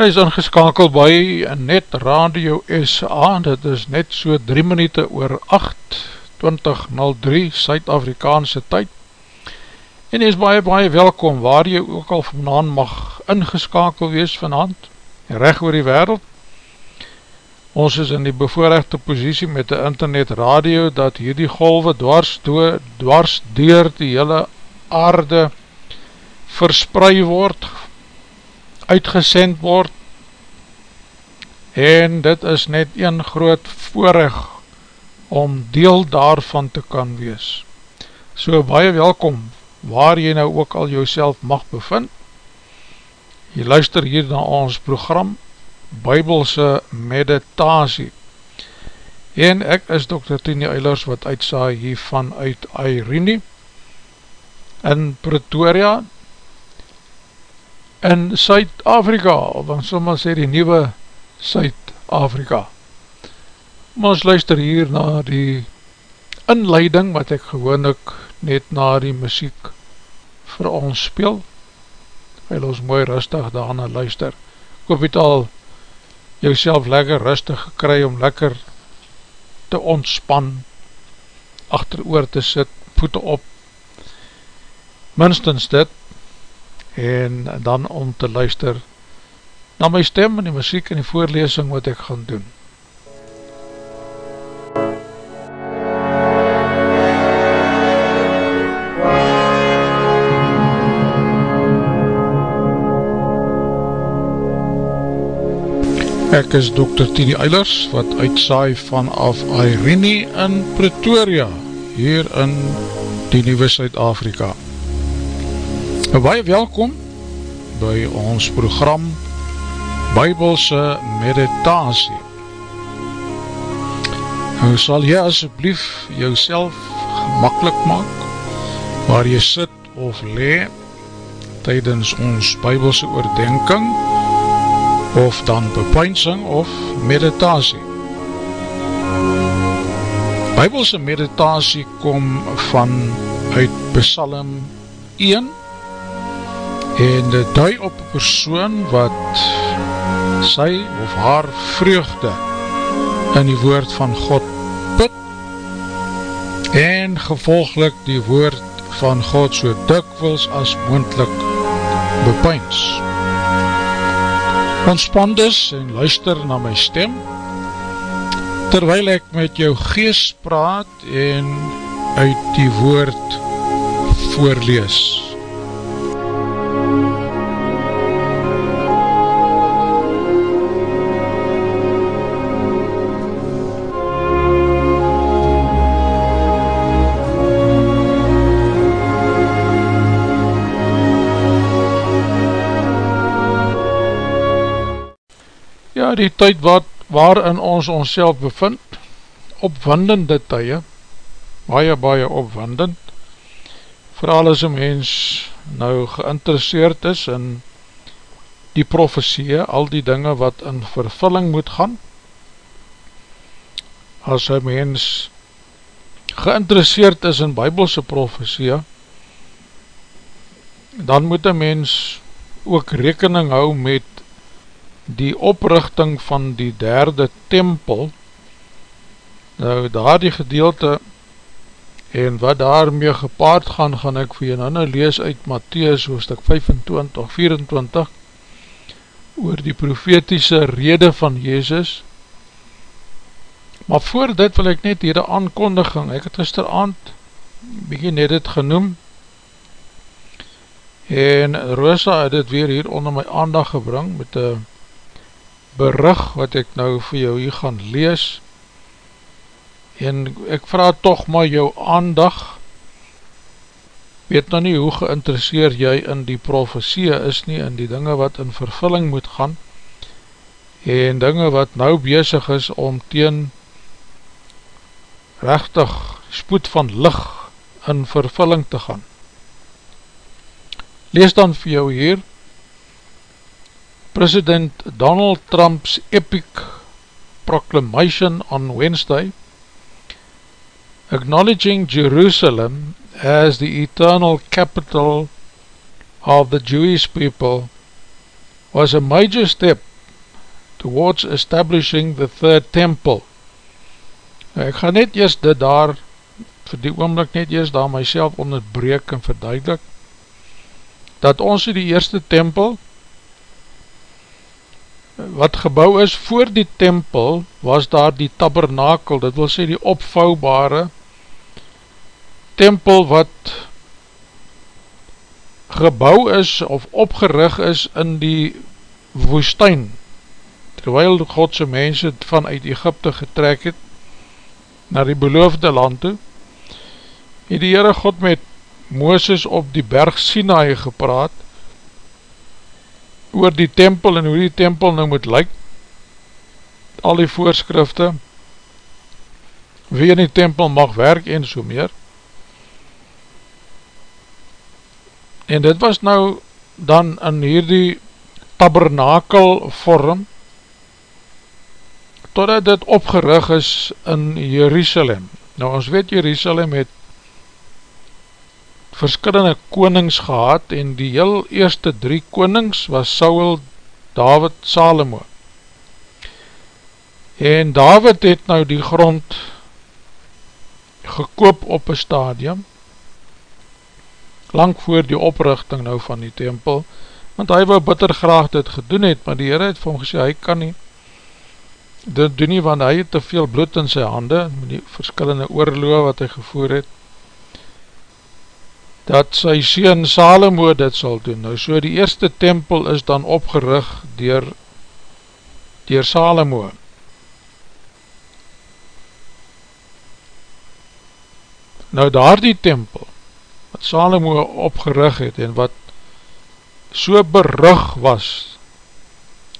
Hy is ingeskakeld by Net Radio SA, dit is net so 3 minute oor 8, 2003, Suid-Afrikaanse tyd. En hy is baie, baie welkom, waar jy ook al vanaan mag ingeskakeld wees vanhand, recht oor die wereld. Ons is in die bevoorrechte posiesie met die internet radio, dat hierdie golwe dwars, do, dwars door die hele aarde versprei word, uitgesend word en dit is net een groot voorrecht om deel daarvan te kan wees. So baie welkom waar jy nou ook al jouself mag bevind. Jy luister hier na ons program Bybelse Meditasie en ek is Dr. Tini Eilers wat uitsaai hiervan uit Airene in Pretoria in Suid-Afrika, of dan sommer sê die nieuwe Suid-Afrika. Maar ons luister hier na die inleiding wat ek gewoon ek net na die muziek vir ons speel, wil ons mooi rustig daarna luister. Ek hoop het al jou lekker rustig gekry om lekker te ontspan, achter oor te sit, voete op, minstens dit, en dan om te luister na my stem en die muziek en die voorlesing wat ek gaan doen. Ek is Dr. Tini Eilers wat uitsaai vanaf Irene in Pretoria hier in die Nieuwe Suid-Afrika. Nou, baie welkom by ons program Bybelse Meditasie. Nou sal jy asjeblief jou gemakkelijk maak waar jy sit of le tydens ons Bybelse oordenking of dan bepeinsing of meditasie. Bybelse meditasie kom van uit Psalm 1 en dit dui op een persoon wat sy of haar vreugde in die woord van God put en gevolglik die woord van God so dikwils as moendlik bepeins. Ontspan dus en luister na my stem terwyl ek met jou geest praat en uit die woord voorlees. Die tyd wat, waarin ons ons bevind, opwindende tye, baie, baie opwindend, vooral as een mens nou geïnteresseerd is in die profesie, al die dinge wat in vervulling moet gaan, as een mens geïnteresseerd is in bybelse profesie, dan moet een mens ook rekening hou met die oprichting van die derde tempel, nou daar die gedeelte en wat daarmee gepaard gaan, gaan ek vir jy nou nou lees uit Matthäus hoofdstuk 25, 24, oor die profetiese rede van Jezus, maar voor dit wil ek net hier die aankondiging, ek het gisteravond begin net het genoem, en Rosa het het weer hier onder my aandag gebring, met een berig wat ek nou vir jou hier gaan lees. En ek vraag toch maar jou aandag. Weet nou nie hoe geïnteresseer jy in die profesie is nie in die dinge wat in vervulling moet gaan. En dinge wat nou bezig is om teen rechtig spoed van licht in vervulling te gaan. Lees dan vir jou hier President Donald Trump's epic proclamation on Wednesday, acknowledging Jerusalem as the eternal capital of the Jewish people, was a major step towards establishing the third temple. Nou, ek gaan net eers dit daar, vir die oomlik net eers daar myself onderbreek en verduidelik, dat ons die eerste tempel, wat gebouw is voor die tempel, was daar die tabernakel, dit wil sê die opvouwbare tempel wat gebouw is of opgerig is in die woestijn, terwyl Godse mense vanuit Egypte getrek het, na die beloofde land toe, het die Heere God met Mooses op die berg Sinai gepraat, oor die tempel en hoe die tempel nou moet lyk, al die voorskrifte, wie in die tempel mag werk en so meer, en dit was nou dan in hierdie tabernakel vorm, totdat dit opgerig is in Jerusalem. Nou ons weet Jerusalem het verskillende konings gehad en die heel eerste drie konings was Saul, David, Salomo. En David het nou die grond gekoop op een stadium lang voor die oprichting nou van die tempel, want hy wil bitter graag dit gedoen het, maar die Heer het vir hom gesê, hy kan nie, dit doen nie, want hy het te veel bloed in sy hande, met die verskillende oorloge wat hy gevoer het, dat sy sien Salomo dit sal doen. Nou so die eerste tempel is dan opgerig dier, dier Salomo. Nou daar die tempel, wat Salomo opgerig het en wat so berug was,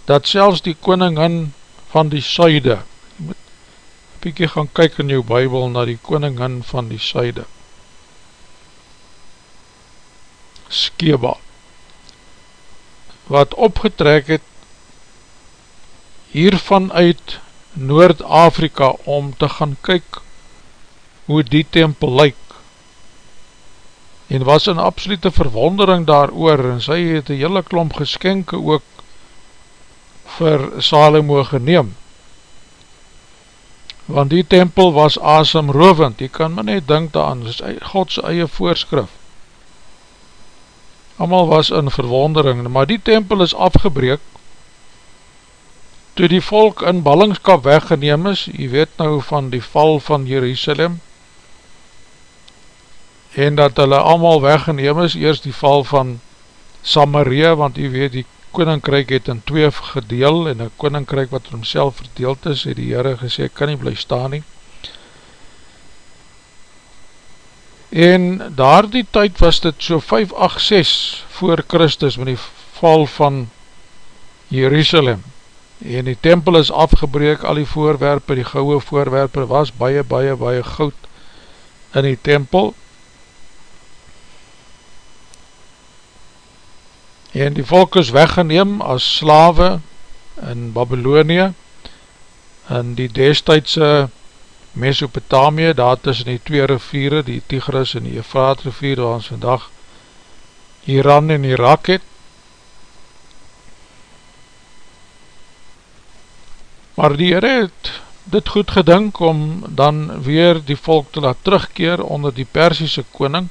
dat selfs die koningin van die suide, jy moet een gaan kyk in jou bybel na die koningin van die suide, Skeba, wat opgetrek het hiervan uit Noord-Afrika om te gaan kyk hoe die tempel lyk en was in absolute verwondering daar oor, en sy het een hele klomp geskenke ook vir Salomo geneem. Want die tempel was asemrovend, jy kan my net denk daaran, dit is Godse eie voorskrif. Amal was in verwondering, maar die tempel is afgebreek, toe die volk in ballingskap weggeneem is, jy weet nou van die val van Jerusalem, en dat hulle allemaal weggeneem is, eerst die val van Samaria, want jy weet die koninkryk het in twee gedeel, en een koninkryk wat homself verdeeld is, het die Heere gesê, kan nie bly staan nie. En daar die tyd was dit so 586 voor Christus, met die val van Jerusalem, en die tempel is afgebreek, al die voorwerpe, die gouwe voorwerpe, was baie, baie, baie goud in die tempel, en die volk is weggeneem as slawe in Babylonie in die destijdse Mesopotamie, daar tussen die twee riviere, die Tigris en die Efraat rivier, waar ons vandag Iran en Irak het. Maar die Heer het dit goed gedink om dan weer die volk te laat terugkeer onder die Persische koning,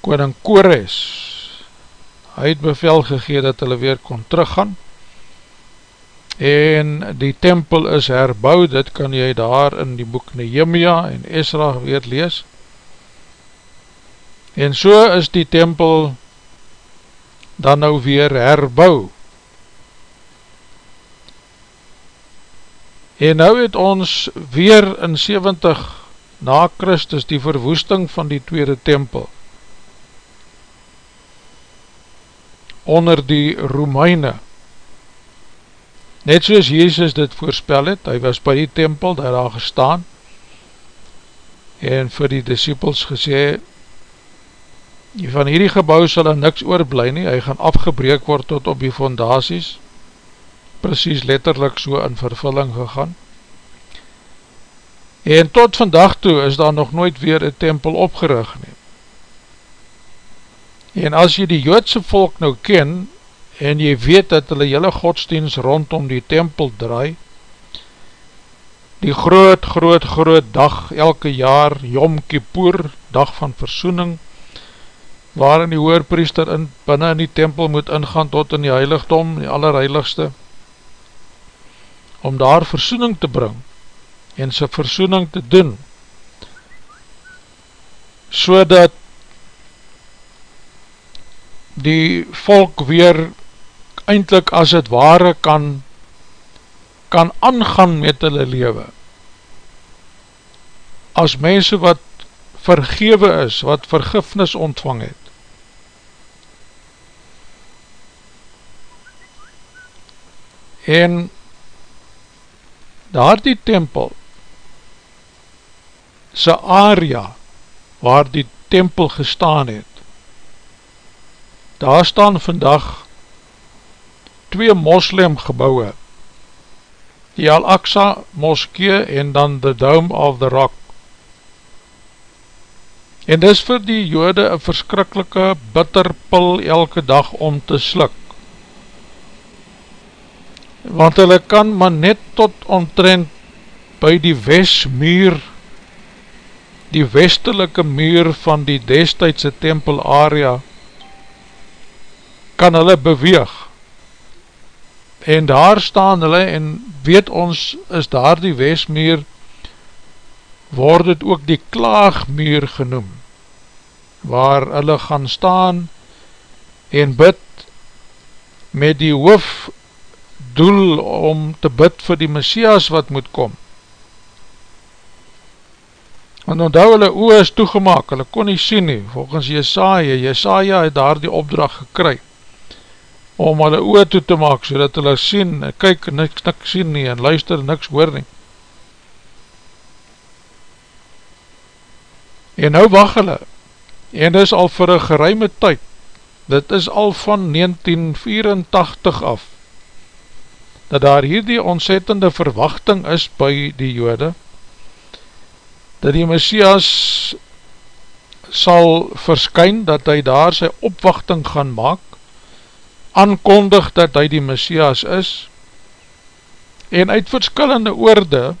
koning Kores, hy het bevel gegeen dat hulle weer kon teruggaan en die tempel is herbouw, dit kan jy daar in die boek Nehemia en Esra weer lees. En so is die tempel dan nou weer herbouw. En nou het ons weer in 70 na Christus die verwoesting van die tweede tempel. Onder die Romeine. Net soos Jezus dit voorspel het, hy was by die tempel daar daar gestaan en vir die disciples gesê, van hierdie gebouw sal er niks oorblij nie, hy gaan afgebreek word tot op die fondaties, precies letterlik so in vervulling gegaan. En tot vandag toe is daar nog nooit weer een tempel opgerig neem. En as jy die joodse volk nou ken, en jy weet dat hulle hele godsdienst rondom die tempel draai, die groot, groot, groot dag elke jaar, Yom Kippur, dag van versoening, waarin die hoerpriester in, binnen in die tempel moet ingaan tot in die heiligdom, die allerheiligste, om daar versoening te bring, en sy versoening te doen, so dat die volk weer eindelijk as het ware kan kan aangaan met hulle lewe. As mense wat vergewe is, wat vergifnis ontvang het. En daar die tempel sy area waar die tempel gestaan het daar staan vandag twee moslim gebouwe die Al-Aqsa moskee en dan the Dome of the Rock. En dis vir die jode een verskrikkelike bitterpil elke dag om te slik want hulle kan maar net tot omtrent by die westmuur die westelike muur van die destijdse tempel area kan hulle beweeg en daar staan hulle en weet ons is daar die westmuur word het ook die klaagmuur genoem waar hulle gaan staan en bid met die hoof doel om te bid vir die Messias wat moet kom. Want onthou hulle oor is toegemaak, hulle kon nie sien nie, volgens Jesaja, Jesaja het daar die opdracht gekry, om hulle oor toe te maak, so dat hulle sien, kyk, niks, niks sien nie, en luister, niks hoor nie. En nou wacht hulle, en dit is al vir een geruime tyd, dit is al van 1984 af, dat daar hier die ontzettende verwachting is by die jode, dat die Messias sal verskyn, dat hy daar sy opwachting gaan maak, aankondig dat hy die Messias is, en uit verskillende oorde,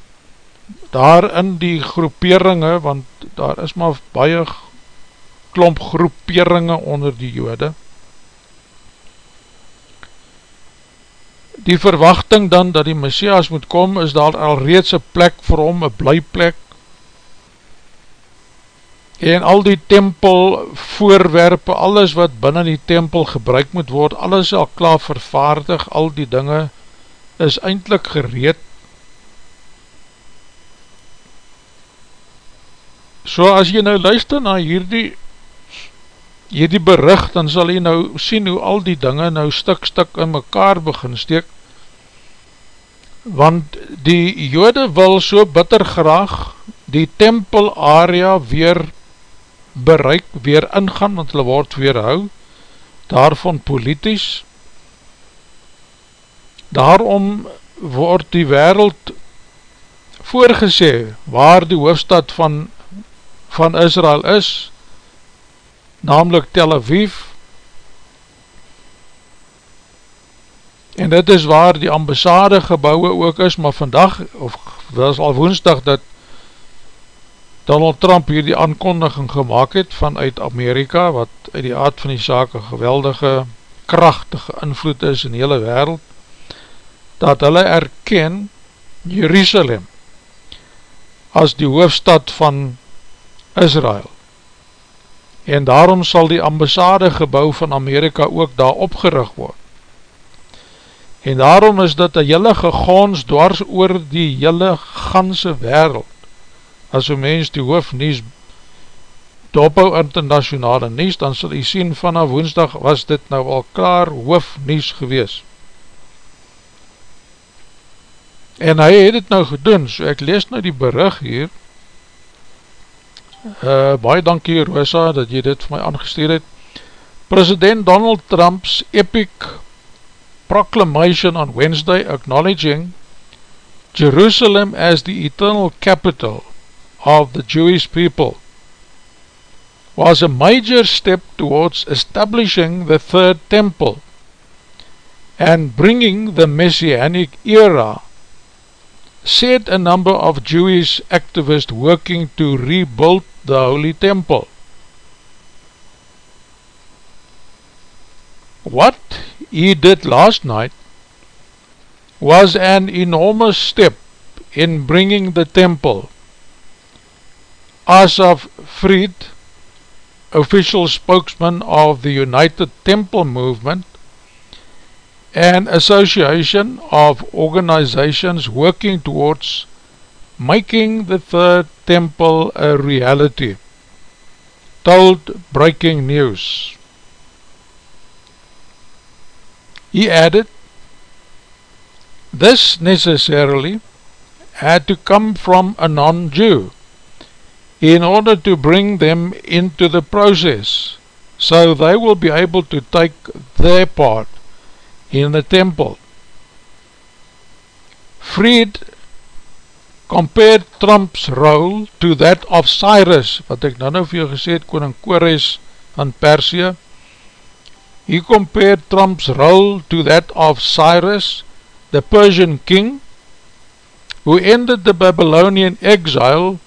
daar in die groeperinge, want daar is maar baie klomp groeperinge onder die jode, die verwachting dan dat die Messias moet kom, is daar al reeds een plek vir hom, een blyplek, en al die tempel voorwerpe, alles wat binnen die tempel gebruik moet word, alles al klaar vervaardig, al die dinge is eindelijk gereed. So as jy nou luister na hierdie, hierdie bericht, dan sal jy nou sien hoe al die dinge nou stuk stuk in mekaar begin steek, want die jode wil so bitter graag die tempel area weer bereik, weer ingaan, want hulle word weerhou, daarvan politisch, daarom word die wereld voorgesê, waar die hoofstad van, van Israel is, namelijk Tel Aviv, en dit is waar die ambassade gebouwe ook is, maar vandag, of was al woensdag, dat Donald Trump hier die aankondiging gemaakt het vanuit Amerika, wat uit die aard van die saak een geweldige, krachtige invloed is in die hele wereld, dat hulle erken Jerusalem as die hoofstad van Israel. En daarom sal die ambassade gebouw van Amerika ook daar opgerig word. En daarom is dit een hele gegons dwars oor die hele ganse wereld as een mens die hoofdnies dophou internationale nies, dan sal jy sien vanaf woensdag was dit nou al klaar hoofdnies gewees. En hy het het nou gedoen, so ek lees nou die berig hier, uh, baie dankie Rosa dat jy dit vir my aangesteer het, President Donald Trump's epic proclamation on Wednesday acknowledging Jerusalem as the eternal capital of the Jewish people was a major step towards establishing the third temple and bringing the Messianic era set a number of Jewish activists working to rebuild the Holy Temple. What he did last night was an enormous step in bringing the temple. Asaf Fried, official spokesman of the United Temple Movement, an association of organizations working towards making the third temple a reality, told breaking news. He added, This necessarily had to come from a non-Jew in order to bring them into the process so they will be able to take their part in the temple. Fried compared Trump's role to that of Cyrus, wat ek dan nou vir jou gesê het, koning Kores van Persie. He compared Trump's role to that of Cyrus, the Persian king, who ended the Babylonian exile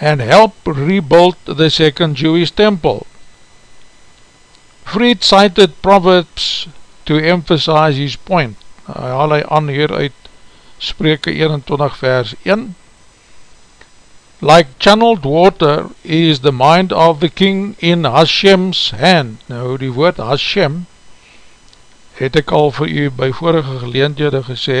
and helped rebuild the second Jewish temple. Fried cited Proverbs to emphasize his point. Hy haal hy aan hier uit Spreke 21 vers 1. Like channeled water is the mind of the king in Hashem's hand. Nou die woord Hashem het ek al vir u by vorige geleendhede gesê,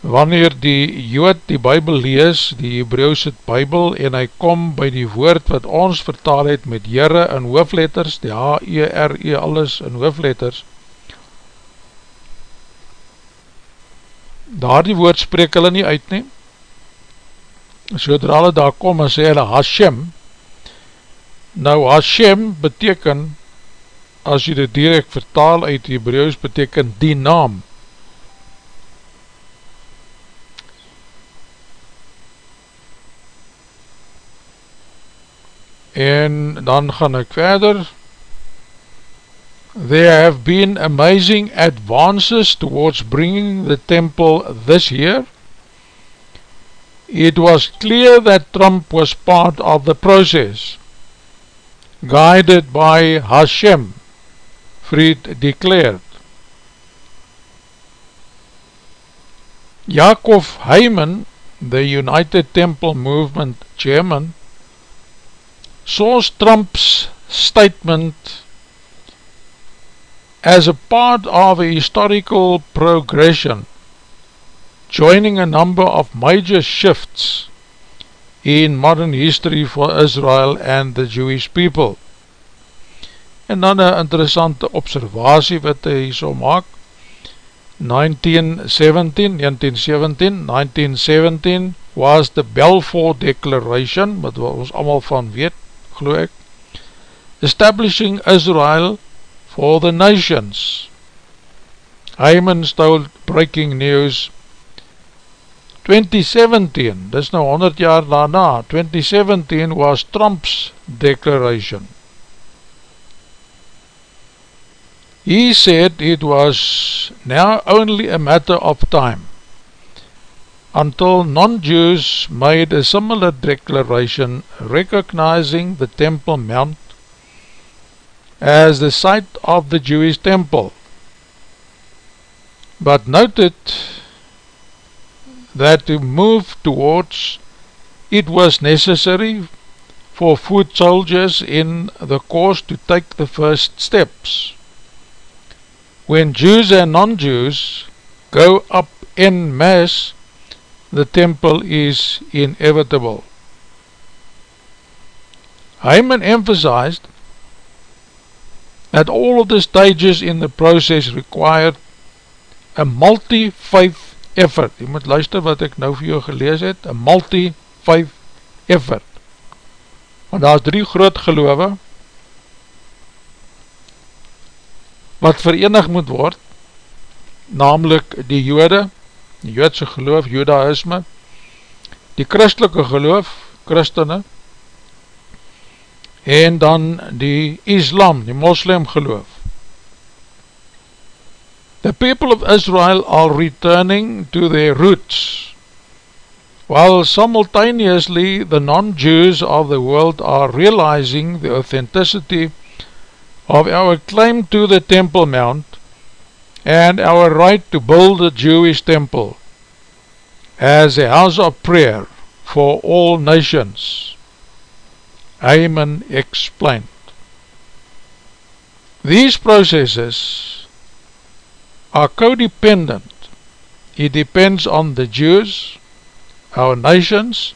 wanneer die jood die bybel lees, die Hebreeuwse bybel, en hy kom by die woord wat ons vertaal het met Heere in hoofletters, die H-E-R-E -E, alles in hoofletters, daar die woord spreek hulle nie uit nie, sodra hulle daar kom en sê hulle Hashem, nou Hashem beteken, as jy dit direct vertaal uit Hebreeuws, beteken die naam, en dan gaan ek verder. There have been amazing advances towards bringing the temple this year. It was clear that Trump was part of the process guided by Hashem Fried declared. Jacob Hyman the United Temple Movement chairman source Trump's statement as a part of a historical progression joining a number of major shifts in modern history for Israel and the Jewish people. En dan een interessante observatie wat hy so maak, 1917, 1917, 1917 was the Balfour Declaration, wat ons allemaal van weet, geloof ek, establishing Israel for the nations. Hyman stole breaking news 2017, dis nou 100 jaar daarna, 2017 was Trump's declaration. He said it was now only a matter of time until non-Jews made a similar declaration recognizing the Temple Mount as the site of the Jewish temple, but noted that to move towards it was necessary for foot soldiers in the course to take the first steps. When Jews and non-Jews go up in mass the temple is inevitable. Hyman emphasized that all of the stages in the process required a multi-faith effort. Je moet luister wat ek nou vir jou gelees het, a multi-faith effort. Want daar is drie groot geloof wat verenig moet word, namelijk die jode, die joodse geloof, judaisme, die christelike geloof, christene, en dan die islam, die moslim geloof. The people of Israel are returning to their roots, while simultaneously the non-Jews of the world are realizing the authenticity of our claim to the Temple Mount and our right to build a Jewish temple as a house of prayer for all nations. Amen explained. These processes are codependent. It depends on the Jews, our nations,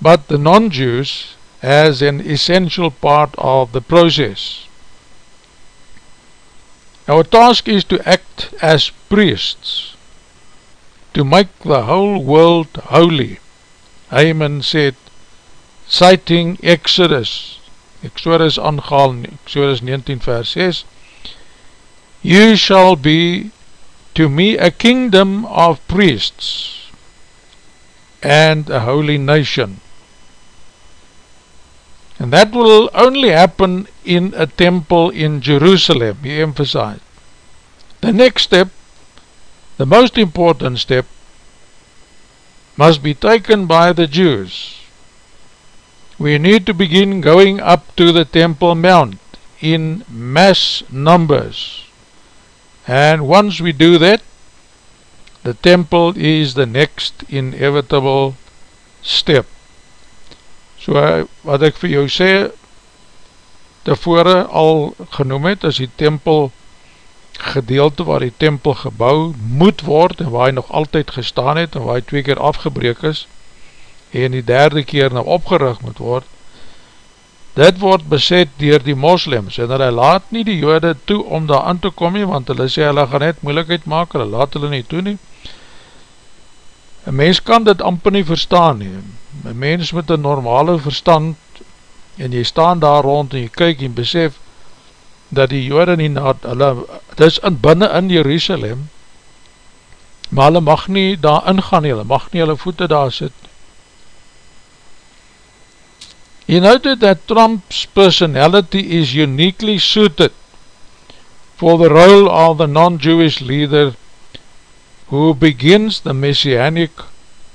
but the non-Jews as an essential part of the process. Our task is to act as priests, to make the whole world holy. Haman said, citing Exodus, Exodus aangehaal, Exodus 19 vers 6, You shall be to me a kingdom of priests and a holy nation. And that will only happen in a temple in Jerusalem, he emphasized. The next step, the most important step, must be taken by the Jews. We need to begin going up to the Temple Mount in mass numbers. And once we do that, the temple is the next inevitable step. So wat ek vir jou sê, tevore al genoem het, is die tempel gedeelte waar die tempel gebouw moet word en waar hy nog altyd gestaan het en waar hy twee keer afgebreek is en die derde keer nou opgerig moet word, dit word beset dier die moslims en hulle laat nie die jode toe om daar aan te kom nie, want hulle sê hulle gaan net moeilikheid maak, hulle laat hulle nie toe nie. Een mens kan dit amper nie verstaan nie, een mens met een normale verstand en jy staan daar rond en jy kyk en besef dat die jode nie na hulle, het is in binnen in Jerusalem maar hulle mag nie daar ingaan hulle mag nie hulle voete daar sit. He noted that Trump's personality is uniquely suited for the role of the non-Jewish leader who begins the messianic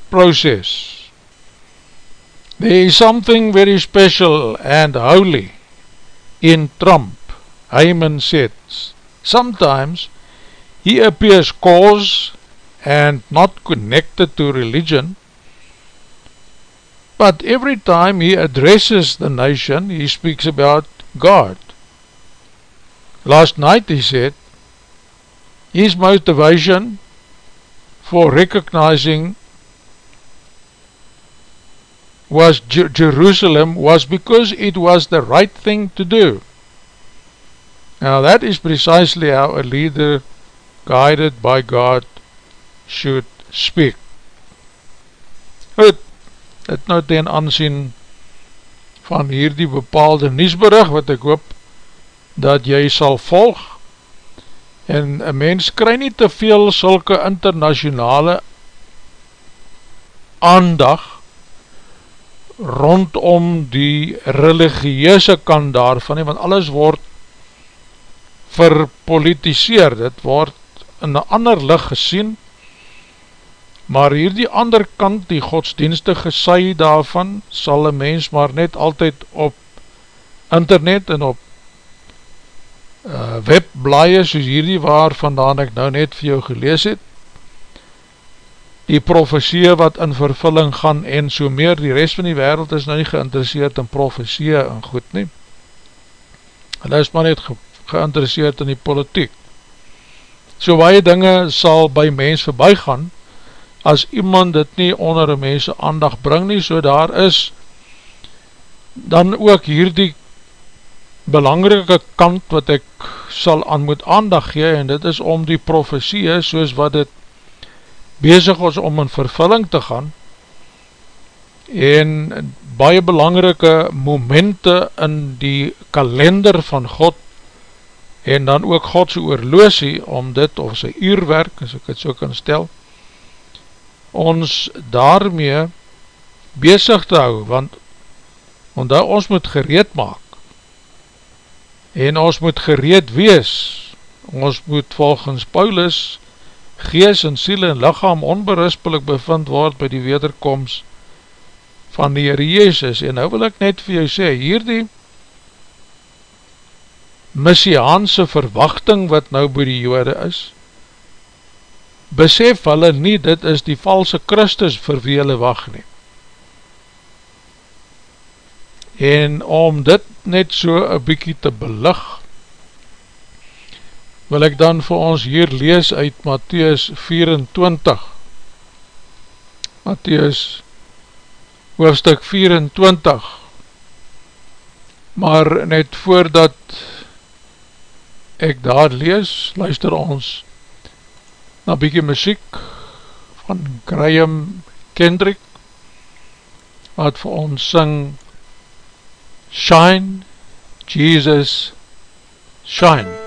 process There is something very special and holy in Trump, Hyman said. Sometimes he appears cause and not connected to religion, but every time he addresses the nation, he speaks about God. Last night he said, his motivation for recognizing was Jer Jerusalem was because it was the right thing to do. Now that is precisely how a leader guided by God should speak. Goed, het nou ten aansien van hierdie bepaalde nieuwsberig wat ek hoop dat jy sal volg en een mens kry nie te veel sulke internationale aandag rondom die religieuse kant daarvan, want alles word verpolitiseer, dit word in een ander licht gesien, maar hier die ander kant, die godsdienstige sy daarvan, sal een mens maar net altyd op internet en op uh, webblaie soos hierdie waar vandaan ek nou net vir jou gelees het, die profesie wat in vervulling gaan en so meer, die rest van die wereld is nou nie geïnteresseerd in profesie en goed nie. Hulle is maar net ge geïnteresseerd in die politiek. So baie dinge sal by mens voorbij gaan, as iemand dit nie onder een mense aandag bring nie, so daar is dan ook hierdie belangrike kant wat ek sal aan moet aandag gee, en dit is om die profesie, soos wat dit bezig was om in vervulling te gaan en baie belangrike momente in die kalender van God en dan ook Godse oorloosie om dit of sy uurwerk, as ek het so kan stel, ons daarmee bezig te hou, want omdat ons moet gereed maak en ons moet gereed wees. Ons moet volgens Paulus gees en siel en lichaam onberispelik bevind word by die wederkomst van die Heere Jezus. En nou wil ek net vir jou sê, hierdie messiaanse verwachting wat nou by die jode is, besef hulle nie, dit is die valse Christus vir wie hulle wacht nie. En om dit net so een bykie te belig, wil ek dan vir ons hier lees uit Matthäus 24. Matthäus hoofstuk 24. Maar net voordat ek daar lees, luister ons na bykie muziek van Graham Kendrick wat vir ons syng Shine, Jesus, Shine.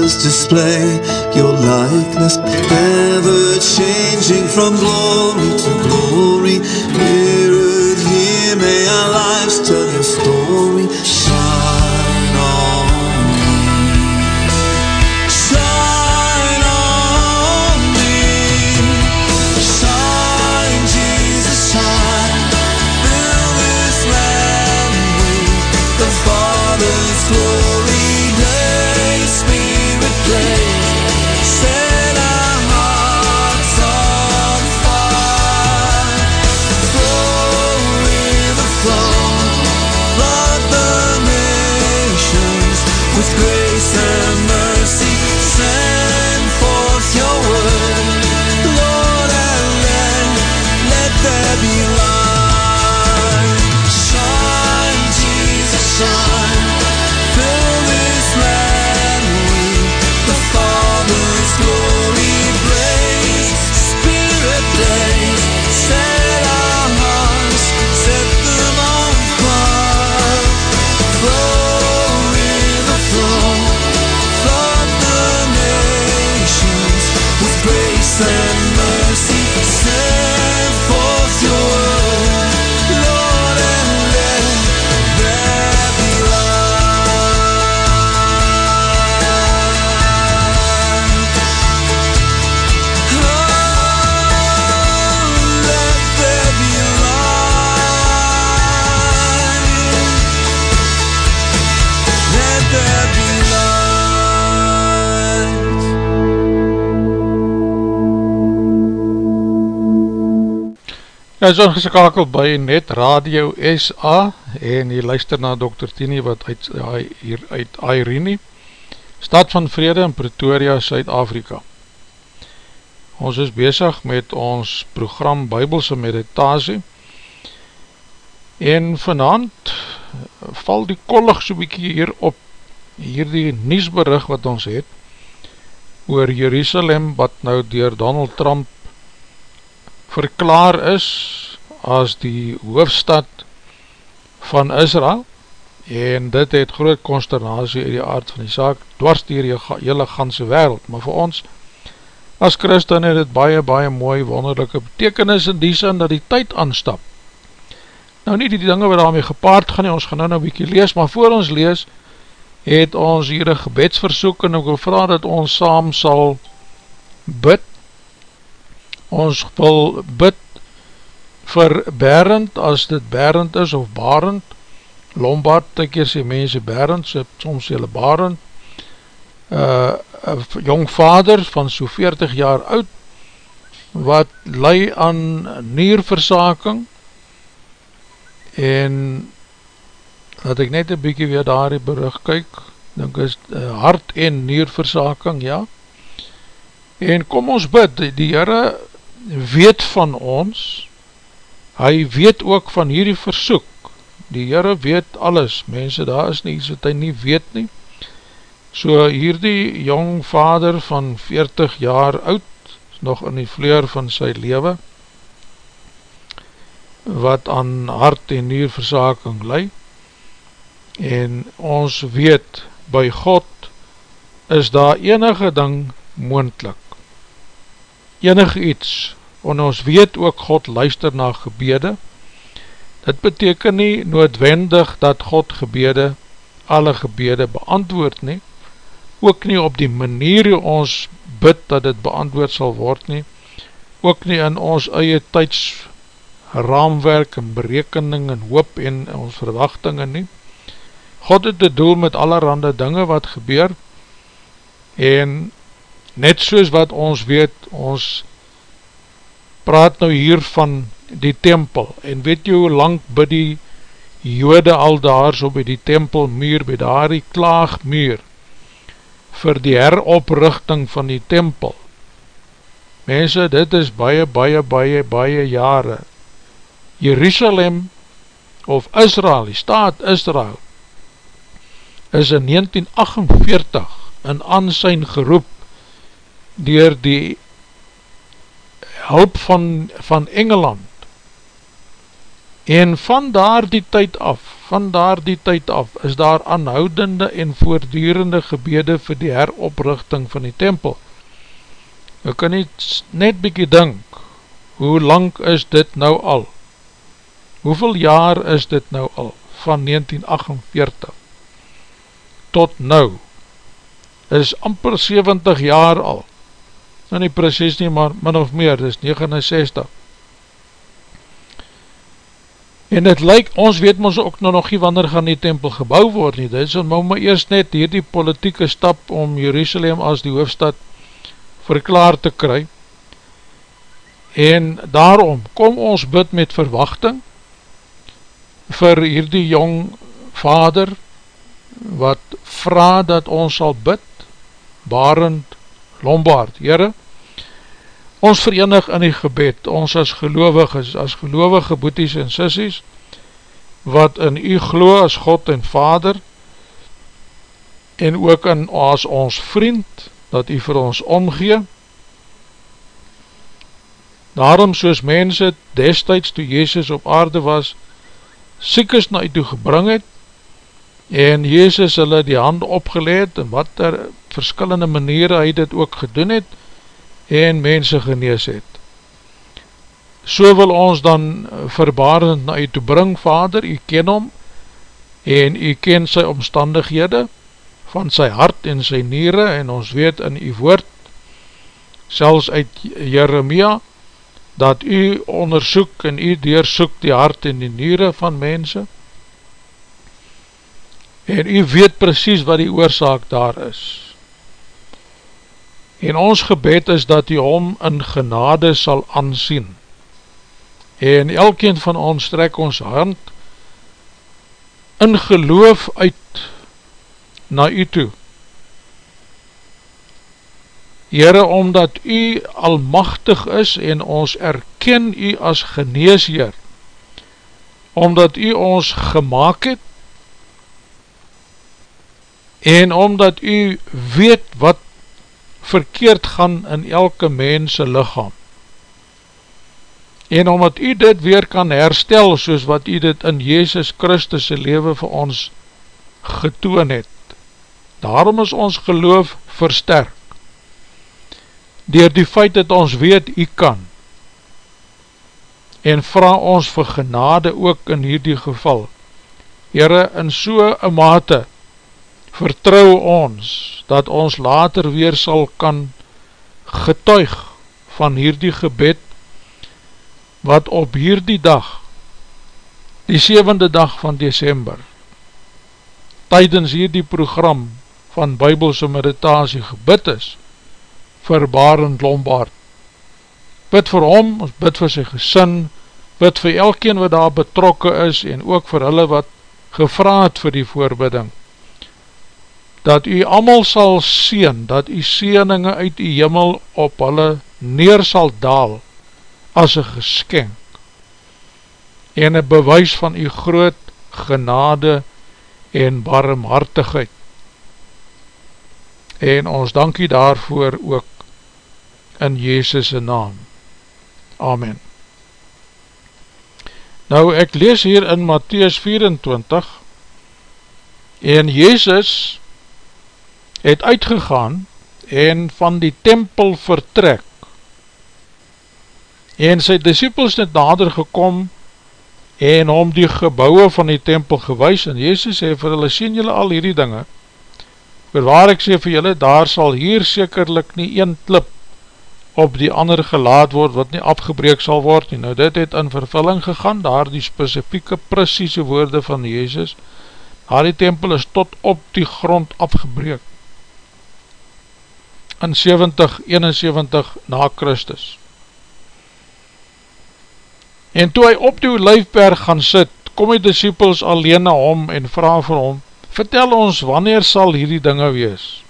Display your likeness, ever changing from glory. Jy is ongeskakeld by Net Radio SA en jy luister na Dr. Tini wat uit, hier uit Airene, Stad van Vrede in Pretoria, Suid-Afrika. Ons is bezig met ons program Bybelse Meditasie en vanavond val die kollig so bykie hier op hier die nieuwsberig wat ons het oor Jerusalem wat nou door Donald Trump verklaar is as die hoofstad van Israel en dit het groot consternatie in die aard van die saak dwars dier die hele ganse wereld, maar vir ons as christen het het baie baie mooi wonderlijke betekenis in die sin dat die tyd aanstap. Nou nie die dinge wat daarmee gepaard gaan nie, ons gaan nou nou bykie lees, maar voor ons lees het ons hier een gebedsversoek en ek wil vraag dat ons saam sal bid ons wil bid vir Berend, as dit Berend is of Barend, Lombard, ek keer sê mense Berend, soms sê hulle Barend, uh, jong vader van so 40 jaar oud, wat lei aan nierversaking, en dat ek net een bykie weer daar die berug kyk, denk is uh, hart en nierversaking, ja, en kom ons bid, die Heere weet van ons, hy weet ook van hierdie versoek, die Heere weet alles, mense daar is nie iets wat hy nie weet nie, so hierdie jong vader van 40 jaar oud, nog in die vleur van sy leven, wat aan hart en nierversaking lei, en ons weet, by God is daar enige ding moendlik, enig iets, en ons weet ook God luister na gebede, dit beteken nie noodwendig dat God gebede, alle gebede beantwoord nie, ook nie op die manier ons bid dat dit beantwoord sal word nie, ook nie in ons eie tijds raamwerk en berekening en hoop en ons verwachtingen nie. God het die doel met allerhande dinge wat gebeur en net soos wat ons weet, ons praat nou hier van die tempel, en weet jy hoe lang by die jode al daar so by die tempelmuur, by daar die klaagmuur, vir die heroprichting van die tempel. Mense, dit is baie, baie, baie, baie jare. Jerusalem, of Israel, die staat Israel, is in 1948 in ansijn geroep dier die hulp van, van Engeland. En van daar die tyd af van daar die tyd af is daar aanhoudende en voordurende gebede vir die heroprichting van die tempel. Ek kan nie net bykie dink hoe lang is dit nou al? Hoeveel jaar is dit nou al van 1948 tot nou? Is amper 70 jaar al, nou nie precies nie, maar min of meer, dit is 69. En het lyk, ons weet ons ook nou nog nie wanneer gaan die tempel gebouw word nie, dit is om maar eerst net hier die politieke stap om Jerusalem as die hoofstad verklaar te kry. En daarom, kom ons bid met verwachting vir hierdie jong vader, wat vraag dat ons sal bid, Barend Lombard, Heere, ons verenig in die gebed, ons as gelovig is, as gelovige boeties en sissies, wat in u glo as God en Vader, en ook in as ons vriend, dat u vir ons omgee, daarom soos mense destijds toe Jezus op aarde was, siekes na u toe gebring het, en Jezus hulle die hand opgeleid en wat er verskillende maniere hy dit ook gedoen het en mense genees het. So wil ons dan verbarend na u toe bring, Vader, u ken hom, en u ken sy omstandighede, van sy hart en sy niere, en ons weet in u woord, selfs uit Jeremia, dat u onderzoek en u deersoek die hart en die niere van mense, en u weet precies wat die oorzaak daar is. En ons gebed is dat u hom in genade sal aansien, en elkeen van ons trek ons hand in geloof uit na u toe. Heere, omdat u almachtig is en ons erken u as geneesheer, omdat u ons gemaakt het, en omdat u weet wat verkeerd gaan in elke mense lichaam, en omdat u dit weer kan herstel soos wat u dit in Jezus Christus leven vir ons getoon het. Daarom is ons geloof versterk. Door die feit dat ons weet u kan. En vraag ons vir genade ook in hierdie geval. Heren, in so'n mate vertrouw ons dat ons later weer sal kan getuig van hierdie gebed wat op hierdie dag, die 7de dag van december, tydens hierdie program van bybelse meditasie gebid is, vir Barend Lombard. Bid vir hom, ons bid vir sy gesin, bid vir elkeen wat daar betrokke is, en ook vir hulle wat gevraad vir die voorbidding, dat u amal sal sien, dat u sieninge uit die jimmel op hulle neer sal daal, as een geskenk en een bewys van die groot genade en barmhartigheid. En ons dankie daarvoor ook in Jezus' naam. Amen. Nou ek lees hier in Matthäus 24 en Jezus het uitgegaan en van die tempel vertrek. En sy disciples het nader gekom en om die gebouwe van die tempel gewys en Jezus sê vir hulle, sien julle al hierdie dinge? Vir waar ek sê vir julle, daar sal hier sekerlik nie een klip op die ander gelaat word wat nie afgebreek sal word nie, nou dit het in vervulling gegaan, daar die specifieke precieze woorde van Jezus. Daar die tempel is tot op die grond afgebreek in 70, 71 na Christus En toe hy op die olijfberg gaan sit, kom die disciples alleen na hom en vraag vir hom, vertel ons wanneer sal hierdie dinge wees?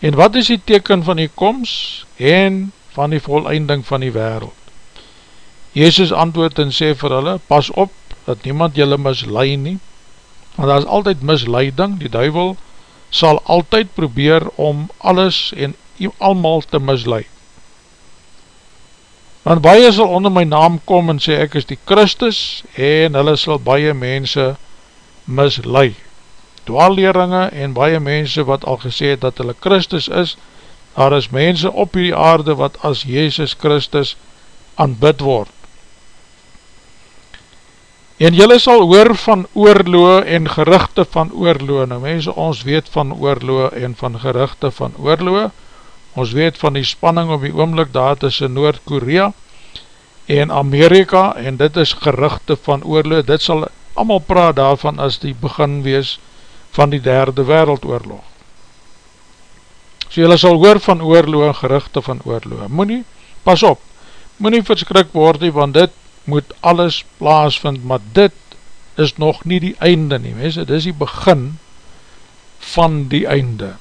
En wat is die teken van die komst en van die voleinding van die wereld? Jezus antwoord en sê vir hulle, pas op dat niemand julle mislui nie, want daar is altyd misleiding, die duivel sal altyd probeer om alles en allemaal te mislui. Want baie sal onder my naam kom en sê ek is die Christus en hulle sal baie mense mislui. Dwaalleringe en baie mense wat al gesê het dat hulle Christus is daar is mense op die aarde wat as Jezus Christus aanbid word en jylle sal hoor van oorloe en gerichte van oorloe nou mense ons weet van oorloe en van gerichte van oorloe Ons weet van die spanning op die oomlik daar tussen Noord-Korea en Amerika en dit is gerichte van oorlog. Dit sal allemaal praat daarvan as die begin wees van die derde wereldoorlog. So jylle sal hoor van oorlog en gerichte van oorlog. Moe nie, pas op, moe nie verskrik word nie, want dit moet alles plaas vind, maar dit is nog nie die einde nie, mense, dit is die begin van die einde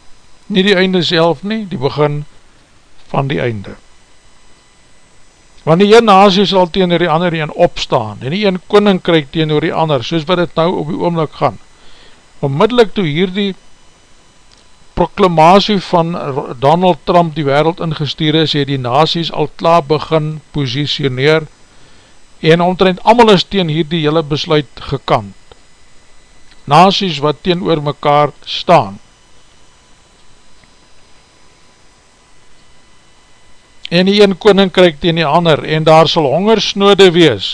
nie die einde self nie, die begin van die einde. Want die een nasie sal teen die ander een opstaan, en die een koninkryk teen die ander, soos wat het nou op die oomlik gaan. Onmiddellik toe hier die proklamatie van Donald Trump die wereld ingestuur is, het die nasies al klaar begin positioneer, en omtrent allemaal is teen hier die hele besluit gekant. Nasies wat teen oor mekaar staan. en die een koninkryk teen die ander, en daar sal hongersnode wees,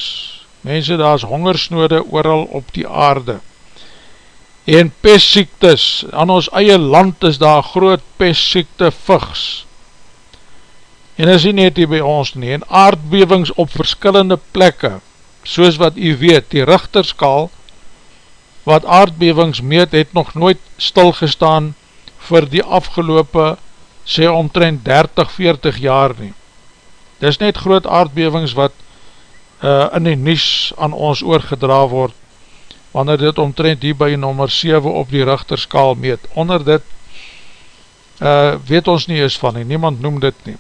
mense daar is hongersnode ooral op die aarde, en pestsiektes, aan ons eie land is daar groot pestsiekte vigs, en is nie net hier by ons nie, en aardbevings op verskillende plekke, soos wat u weet, die richterskaal, wat aardbevings meet, het nog nooit stilgestaan vir die afgelopen, sê omtrent 30-40 jaar nie. Dis net groot aardbevings wat uh, in die nies aan ons oorgedra word, wanneer dit omtrent hier by nummer 7 op die richterskaal meet. Onder dit uh, weet ons nie eens van nie, niemand noem dit nie.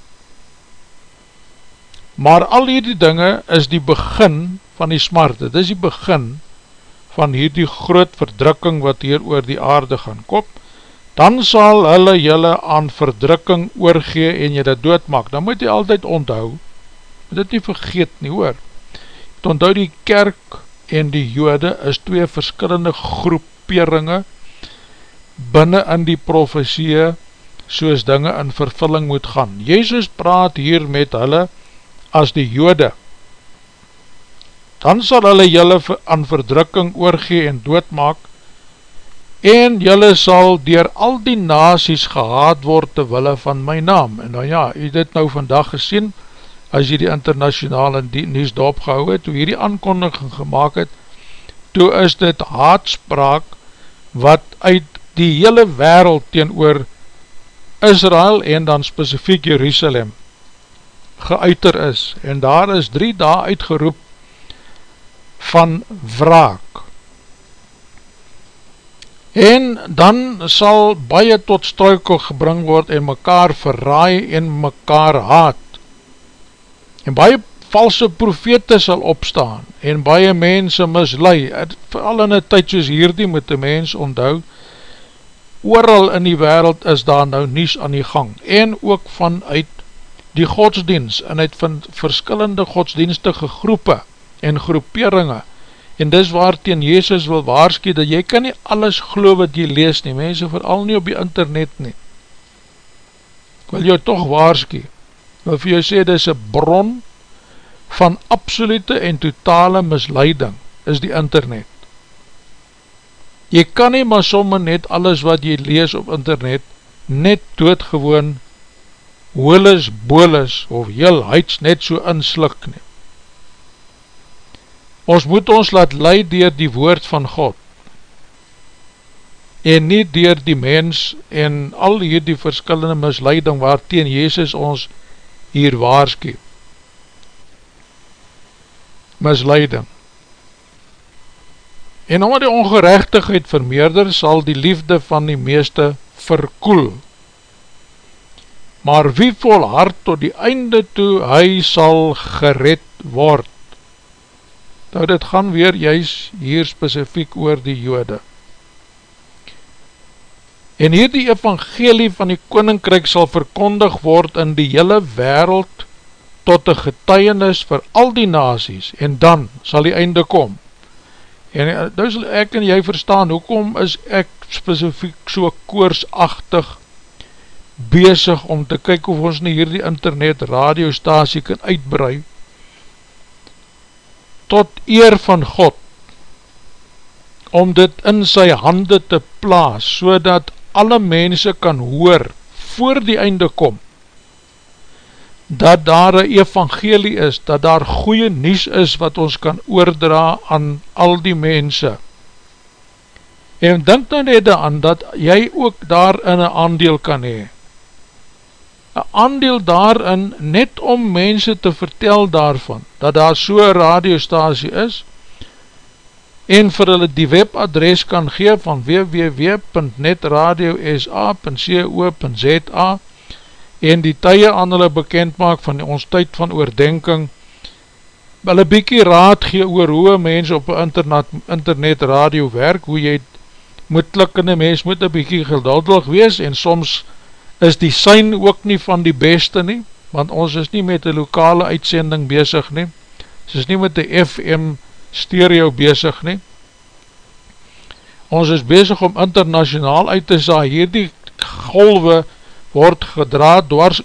Maar al hierdie dinge is die begin van die smart, dit is die begin van hierdie groot verdrukking wat hier oor die aarde gaan kop, dan sal hulle jylle aan verdrukking oorgee en dit doodmak. Dan moet jy altyd onthou, moet dit nie vergeet nie hoor, het onthou die kerk en die jode is twee verskillende groeperinge binnen in die profesie soos dinge in vervulling moet gaan. Jezus praat hier met hulle as die jode, dan sal hulle jylle aan verdrukking oorgee en doodmaak, en jylle sal dier al die nasies gehaad word te wille van my naam. En dan ja, jy dit nou vandag gesien, as jy die internationale nieuws daarop gehou het, toe jy die aankondiging gemaakt het, toe is dit haatspraak wat uit die hele wereld teen oor Israel en dan specifiek Jerusalem geuiter is. En daar is drie dae uitgeroep van wraak. En dan sal baie tot struikel gebring word en mekaar verraai en mekaar haat. En baie valse profete sal opstaan en baie mense mislui. Vooral in een tyd soos hierdie moet die mens onthou, ooral in die wereld is daar nou nies aan die gang. En ook vanuit die godsdienst en uit van verskillende godsdienstige groepe en groeperinge. En dis waar teen Jezus wil waarskie dat jy kan nie alles glo wat jy lees nie, mense vooral nie op die internet nie. Ek wil jou toch waarskie wil vir jou sê dis een bron van absolute en totale misleiding is die internet. Jy kan nie maar somme net alles wat jy lees op internet net doodgewoon hoelis, boelis of heel heids net so inslik nie Ons moet ons laat leid dier die woord van God en nie dier die mens en al hier die verskillende misleiding waar teen Jezus ons hier waarskie. Misleiding. En omdat die ongerechtigheid vermeerder, sal die liefde van die meeste verkoel. Maar wie vol hart tot die einde toe, hy sal gered word. Nou dit gaan weer juist hier specifiek oor die jode. En hier die evangelie van die koninkryk sal verkondig word in die hele wereld tot een getuienis vir al die nazies en dan sal die einde kom. En nou sal ek en jy verstaan, hoekom is ek specifiek so koorsachtig bezig om te kyk of ons nie hier die internet radiostasie kan uitbreid tot eer van God, om dit in sy hande te plaas, so dat alle mense kan hoor, voor die einde kom, dat daar een evangelie is, dat daar goeie nies is, wat ons kan oordra aan al die mense. En denk nou net aan, dat jy ook daar in een aandeel kan hee, een aandeel daarin net om mense te vertel daarvan, dat daar so'n radiostasie is, en vir hulle die webadres kan gee van www.netradiosa.co.za en die tye aan hulle bekend maak van ons tyd van oordenking, hulle bykie raad gee oor hoe mens op internet, internet radio werk, hoe jy moet klik in die mens moet een bykie geduldig wees en soms is die sein ook nie van die beste nie, want ons is nie met die lokale uitsending bezig nie, ons is nie met die FM stereo bezig nie, ons is bezig om internationaal uit te saai, hierdie golwe word gedra dwars,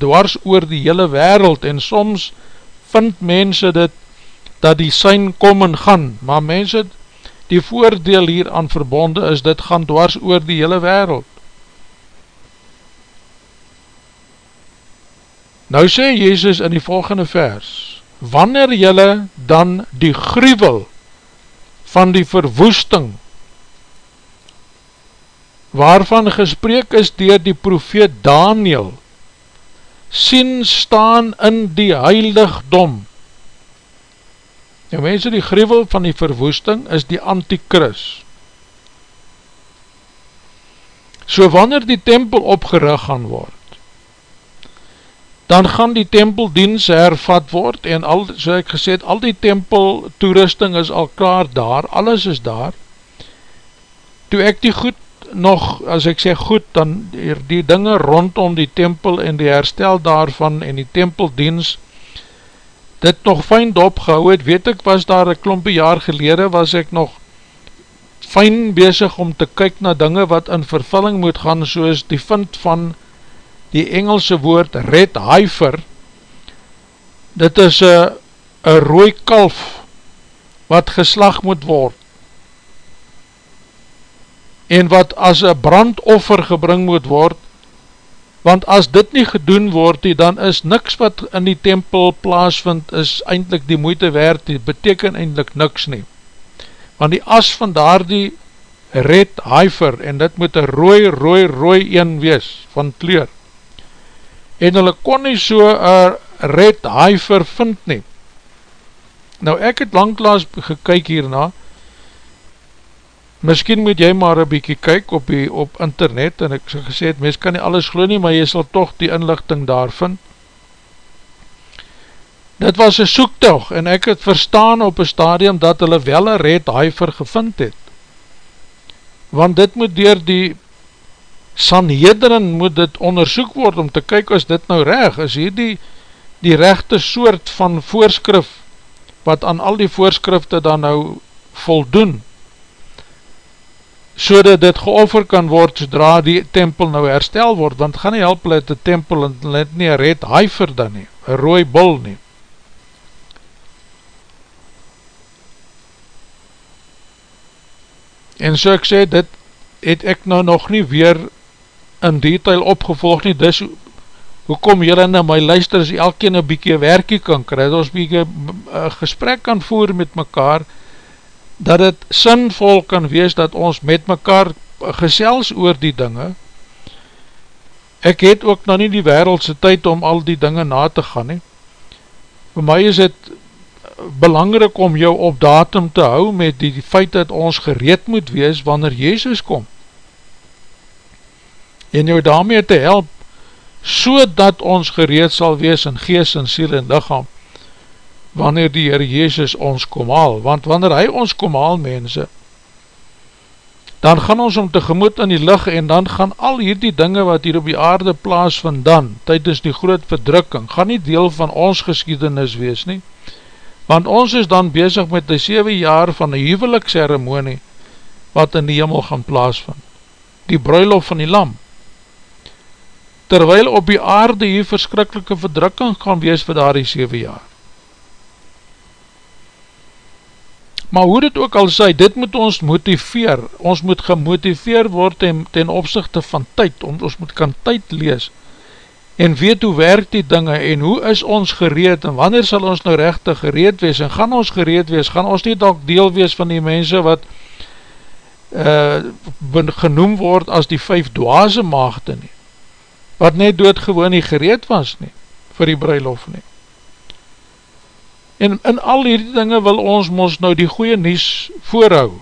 dwars oor die hele wereld en soms vind mense dit dat die sein kom en gaan, maar mense die voordeel hier aan verbonde is, dit gaan dwars oor die hele wereld. Nou sê Jezus in die volgende vers, wanneer jylle dan die gruwel van die verwoesting waarvan gespreek is dier die profeet Daniel sien staan in die heiligdom Nou mense, die gruwel van die verwoesting is die antikris. So wanneer die tempel opgerig gaan word, dan gaan die tempeldienst hervat word en al, so ek gesê het, al die tempel toerusting is al klaar daar, alles is daar. Toe ek die goed nog, as ek sê goed, dan die, die dinge rondom die tempel en die herstel daarvan en die tempeldienst dit nog fijn dopgehou het, weet ek was daar een klompie jaar gelede, was ek nog fijn bezig om te kyk na dinge wat in vervulling moet gaan, soos die vind van die Engelse woord red heifer, dit is een rooi kalf wat geslag moet word, en wat as een brandoffer gebring moet word, want as dit nie gedoen word nie, dan is niks wat in die tempel plaasvind, is eindelijk die moeite werd, die beteken eindelijk niks nie. Want die as van daar die red huiver, en dit moet een rooi, rooi, rooi een wees, van kleur. En hulle kon nie so een red huiver vind nie. Nou ek het langklaas gekyk hierna, Misschien moet jy maar een bykie kyk op, die, op internet en ek so gesê het, mens kan nie alles glo nie, maar jy sal toch die inlichting daar vind. Dit was een soektuig en ek het verstaan op een stadium dat hulle wel een red huiver gevind het. Want dit moet door die Sanhedrin moet dit onderzoek word om te kyk as dit nou reg, is. Hier die, rechte soort van voorskrif wat aan al die voorskrifte dan nou voldoen. So dat dit geoffer kan word zodra die tempel nou herstel word, want gaan nie help let die tempel en let nie een red huiver dan nie, een rooi bul nie. En so ek sê, dit het ek nou nog nie weer in detail opgevolg nie, dis hoekom jylle na my luister, as elke een bykie werkie kan kry, dat ons bykie gesprek kan voer met mekaar, dat het sinvol kan wees dat ons met mekaar gesels oor die dinge. Ek het ook nou nie die wereldse tyd om al die dinge na te gaan nie. Voor my is het belangrijk om jou op datum te hou met die, die feit dat ons gereed moet wees wanneer Jezus kom. En jou daarmee te help, so dat ons gereed sal wees in geest en siel en lichaam, wanneer die Heer Jezus ons kom haal, want wanneer hy ons kom haal mense, dan gaan ons om tegemoet in die licht en dan gaan al hierdie dinge wat hier op die aarde plaas van dan, tydens die groot verdrukking, gaan nie deel van ons geschiedenis wees nie, want ons is dan bezig met die 7 jaar van die huwelikseremonie wat in die hemel gaan plaas van, die bruilof van die lam, terwyl op die aarde hier verskrikkelike verdrukking gaan wees vir daar die 7 jaar. Maar hoe dit ook al sê, dit moet ons motiveer, ons moet gemotiveer word ten, ten opzichte van tyd, om, ons moet kan tyd lees, en weet hoe werk die dinge, en hoe is ons gereed, en wanneer sal ons nou rechte gereed wees, en gaan ons gereed wees, gaan ons nie ook deel wees van die mense wat uh, genoem word as die vijf dwaze maagde nie, wat net doodgewoon nie gereed was nie, vir die bruilof nie. En in al die dinge wil ons ons nou die goeie nies voorhou.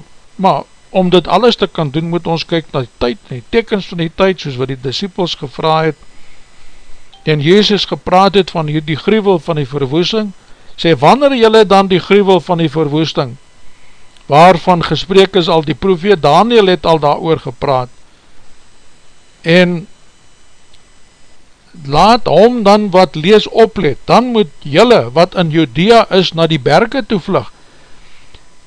Maar om dit alles te kan doen, moet ons kyk na die tyd, die tekens van die tyd, soos wat die disciples gevra het, en Jezus gepraat het van die gruwel van die verwoesting, sê, wanneer jylle dan die gruwel van die verwoesting, waarvan gesprek is al die profeet Daniel het al daar gepraat, en laat hom dan wat lees oplet, dan moet jylle wat in Judea is na die berge toe vlug.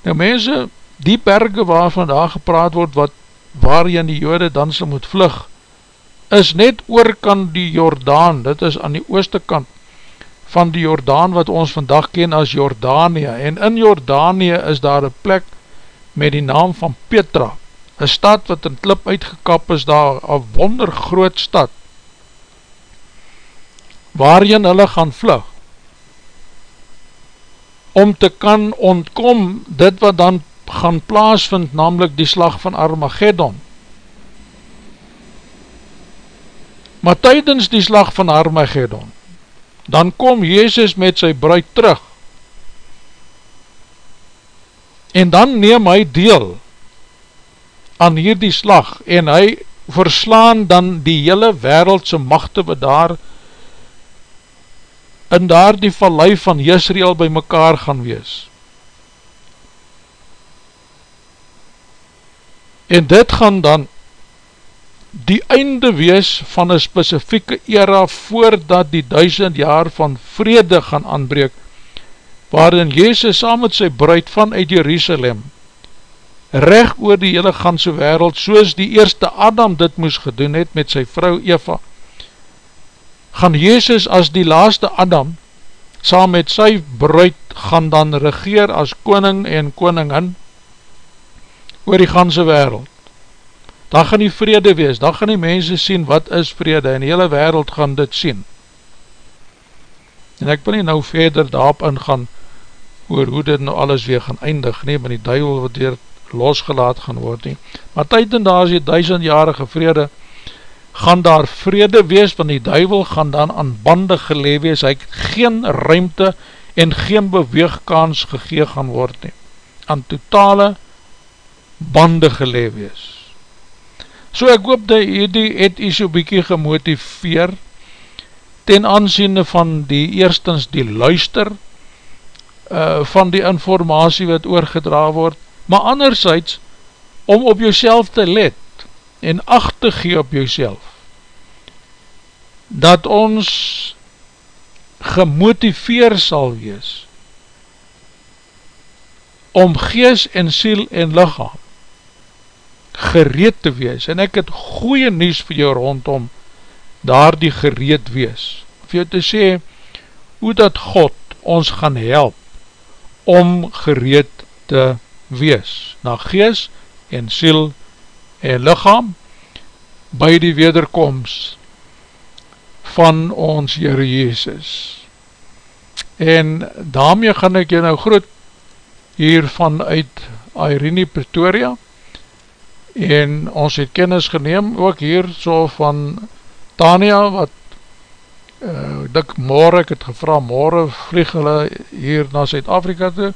Nou mense, die berge waarvan daar gepraat word, wat waar jy in die jode dan sal moet vlug, is net oorkant die Jordaan, dit is aan die ooste kant van die Jordaan wat ons vandag ken as Jordanië, en in Jordanië is daar een plek met die naam van Petra, een stad wat in klip uitgekap is daar, een wondergroot stad, waarin hulle gaan vlug, om te kan ontkom dit wat dan gaan plaasvind, namelijk die slag van Armageddon. Maar tydens die slag van Armageddon, dan kom Jezus met sy bruid terug, en dan neem hy deel aan hierdie slag, en hy verslaan dan die hele wereldse machte wat daar in daar die vallei van Jezreel by mekaar gaan wees. En dit gaan dan die einde wees van een specifieke era voordat die duisend jaar van vrede gaan aanbreek, waarin Jezus saam met sy bruid vanuit Jerusalem recht oor die hele ganse wereld, soos die eerste Adam dit moes gedoen het met sy vrou Eva, gaan Jezus as die laaste Adam, saam met sy bruid, gaan dan regeer as koning en koningin, oor die ganse wereld. Dan gaan die vrede wees, dan gaan die mense sien wat is vrede, en die hele wereld gaan dit sien. En ek wil nie nou verder daarop ingaan, oor hoe dit nou alles weer gaan eindig, nie, maar die duivel wat weer losgelaat gaan word nie. Maar tyd en daar is die duisendjarige vrede, gaan daar vrede wees, want die duivel gaan dan aan bande geleef wees, hy geen ruimte en geen beweegkans gegee gaan word nie, aan totale bande geleef wees. So ek hoop dat hierdie het jy so bykie gemotiveer, ten aanziende van die eerstens die luister, uh, van die informatie wat oorgedra word, maar anderzijds, om op jouself te let, en acht te gee op jouself, dat ons gemotiveer sal wees, om gees en siel en lichaam gereed te wees, en ek het goeie nieuws vir jou rondom daar die gereed wees, vir jou te sê, hoe dat God ons gaan help om gereed te wees, na gees en siel en lichaam by die wederkomst van ons Heere Jezus. En daarmee gaan ek jy nou groet hier vanuit Irene Pretoria en ons het kennis geneem ook hier so van Tania wat uh, dik morgen, ek het gevra morgen vlieg hulle hier na Zuid-Afrika toe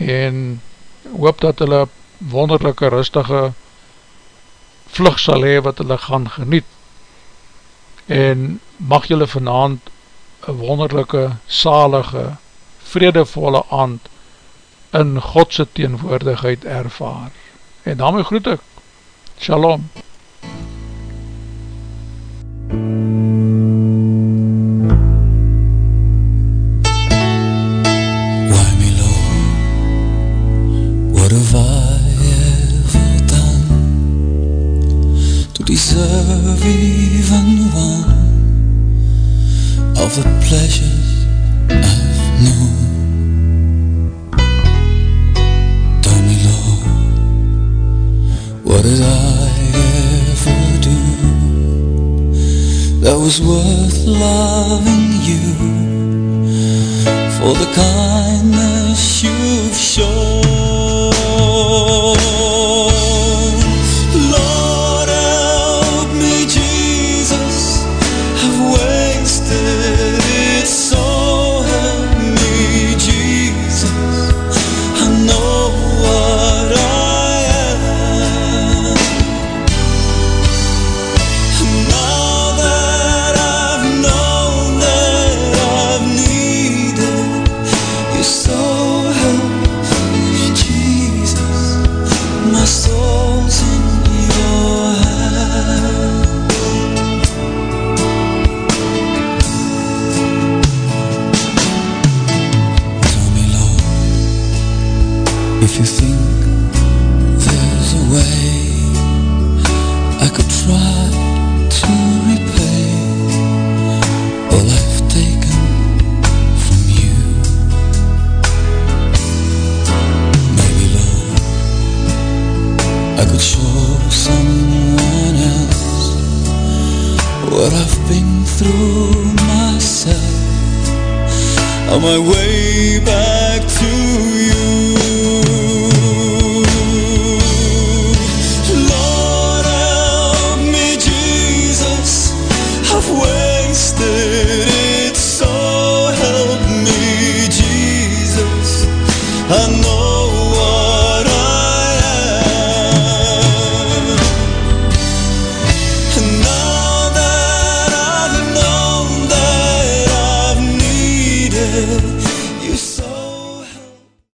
en hoop dat hulle wonderlijke rustige vlug sal hee wat hulle gaan geniet en mag julle vanavond een wonderlijke, salige, vredevolle aand in Godse teenwoordigheid ervaar. En daarmee groet ek. Shalom. Why deserve even one of the pleasures I've known? Tell me, Lord, what did I ever do that was worth loving you? for the kindness you've shown. My way. back to